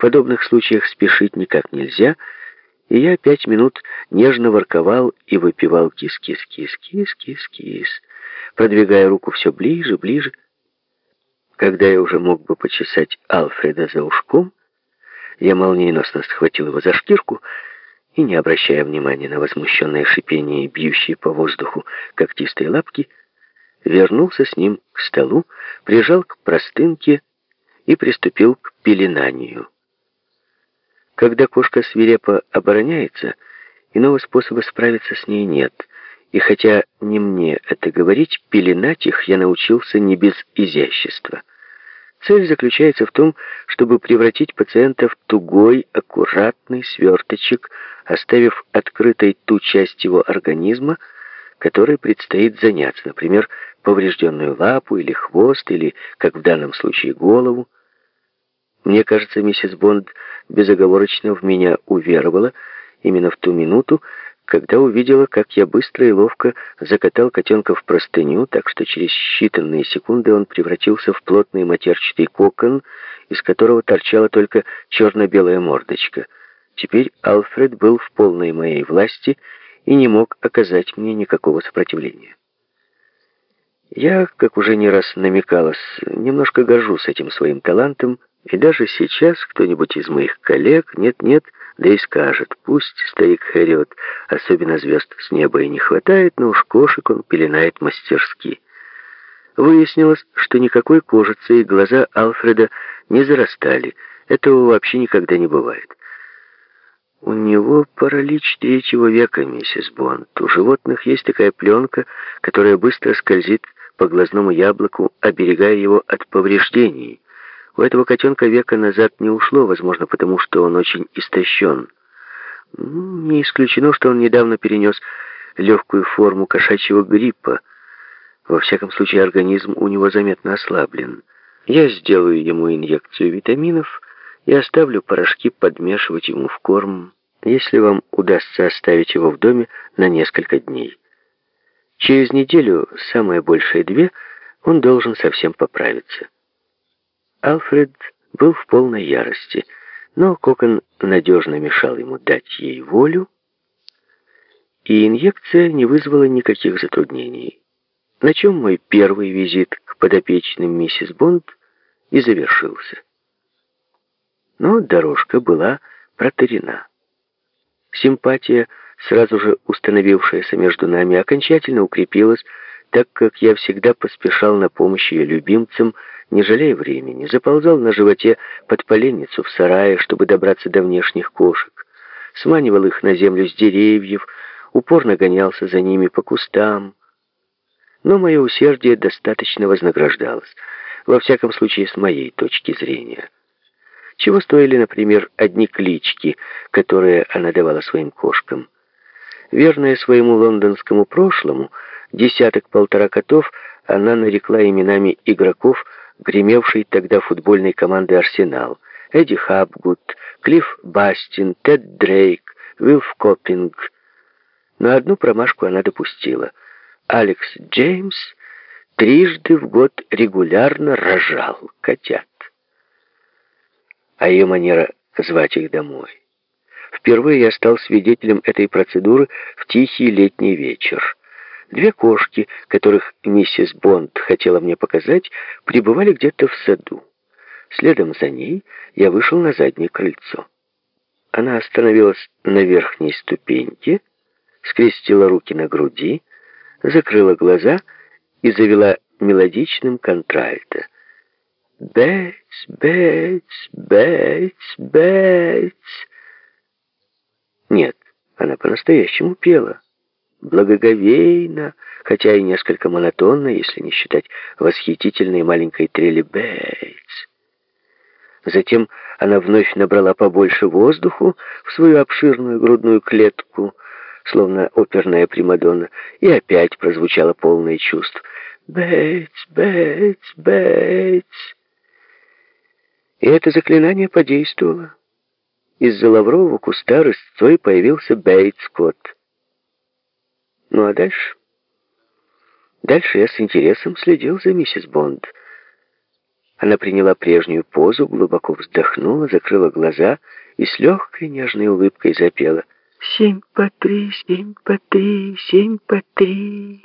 подобных случаях спешить никак нельзя, и я пять минут нежно ворковал и выпивал кис-кис-кис-кис-кис-кис, продвигая руку все ближе, ближе. Когда я уже мог бы почесать Алфреда за ушком, я молниеносно схватил его за шкирку и, не обращая внимания на возмущенное шипение и бьющие по воздуху когтистые лапки, вернулся с ним к столу, прижал к простынке и приступил к пеленанию. Когда кошка свирепо обороняется, иного способа справиться с ней нет. И хотя не мне это говорить, пеленать их я научился не без изящества. Цель заключается в том, чтобы превратить пациента в тугой, аккуратный сверточек, оставив открытой ту часть его организма, которой предстоит заняться, например, поврежденную лапу или хвост, или, как в данном случае, голову. Мне кажется, миссис Бонд безоговорочно в меня уверовала именно в ту минуту, когда увидела, как я быстро и ловко закатал котенка в простыню, так что через считанные секунды он превратился в плотный матерчатый кокон, из которого торчала только черно-белая мордочка. Теперь Алфред был в полной моей власти и не мог оказать мне никакого сопротивления. Я, как уже не раз намекалось, немножко горжусь этим своим талантом, и даже сейчас кто-нибудь из моих коллег, нет-нет, да и скажет, пусть старик Хэриот, особенно звезд с неба и не хватает, но уж кошек он пеленает мастерски. Выяснилось, что никакой кожицы и глаза Алфреда не зарастали. Этого вообще никогда не бывает. У него паралич третьего века, миссис Бонд. У животных есть такая пленка, которая быстро скользит по глазному яблоку, оберегая его от повреждений. У этого котенка века назад не ушло, возможно, потому что он очень истощен. Не исключено, что он недавно перенес легкую форму кошачьего гриппа. Во всяком случае, организм у него заметно ослаблен. Я сделаю ему инъекцию витаминов и оставлю порошки подмешивать ему в корм, если вам удастся оставить его в доме на несколько дней. Через неделю, самое большее две, он должен совсем поправиться. Алфред был в полной ярости, но Кокон надежно мешал ему дать ей волю, и инъекция не вызвала никаких затруднений, на чем мой первый визит к подопечным миссис Бонд и завершился. Но дорожка была проторена. Симпатия, сразу же установившаяся между нами, окончательно укрепилась, так как я всегда поспешал на помощь ее любимцам, не жалея времени, заползал на животе под поленницу в сарае, чтобы добраться до внешних кошек, сманивал их на землю с деревьев, упорно гонялся за ними по кустам. Но мое усердие достаточно вознаграждалось, во всяком случае с моей точки зрения. Чего стоили, например, одни клички, которые она давала своим кошкам. Верная своему лондонскому прошлому, десяток-полтора котов она нарекла именами игроков, гремевшей тогда футбольной команды «Арсенал». Эдди Хабгуд, Клифф Бастин, Тед Дрейк, Вилф Коппинг. Но одну промашку она допустила. Алекс Джеймс трижды в год регулярно рожал котят. А ее манера звать их домой. Впервые я стал свидетелем этой процедуры в тихий летний вечер. Две кошки, которых миссис Бонд хотела мне показать, пребывали где-то в саду. Следом за ней я вышел на заднее крыльцо. Она остановилась на верхней ступеньке, скрестила руки на груди, закрыла глаза и завела мелодичным контральто. «Бейтс, Бейтс, Бейтс, Бейтс!» Нет, она по-настоящему пела благоговейно, хотя и несколько монотонно, если не считать восхитительной маленькой трели Бейтс. Затем она вновь набрала побольше воздуху в свою обширную грудную клетку, словно оперная примадонна, и опять прозвучало полное чувств. «Бейтс, Бейтс, Бейтс!» И это заклинание подействовало. Из-за лаврового куста рысцой появился Бейтс Скотт. Ну а дальше? Дальше я с интересом следил за миссис Бонд. Она приняла прежнюю позу, глубоко вздохнула, закрыла глаза и с легкой нежной улыбкой запела «Семь по три, семь по три, семь по три».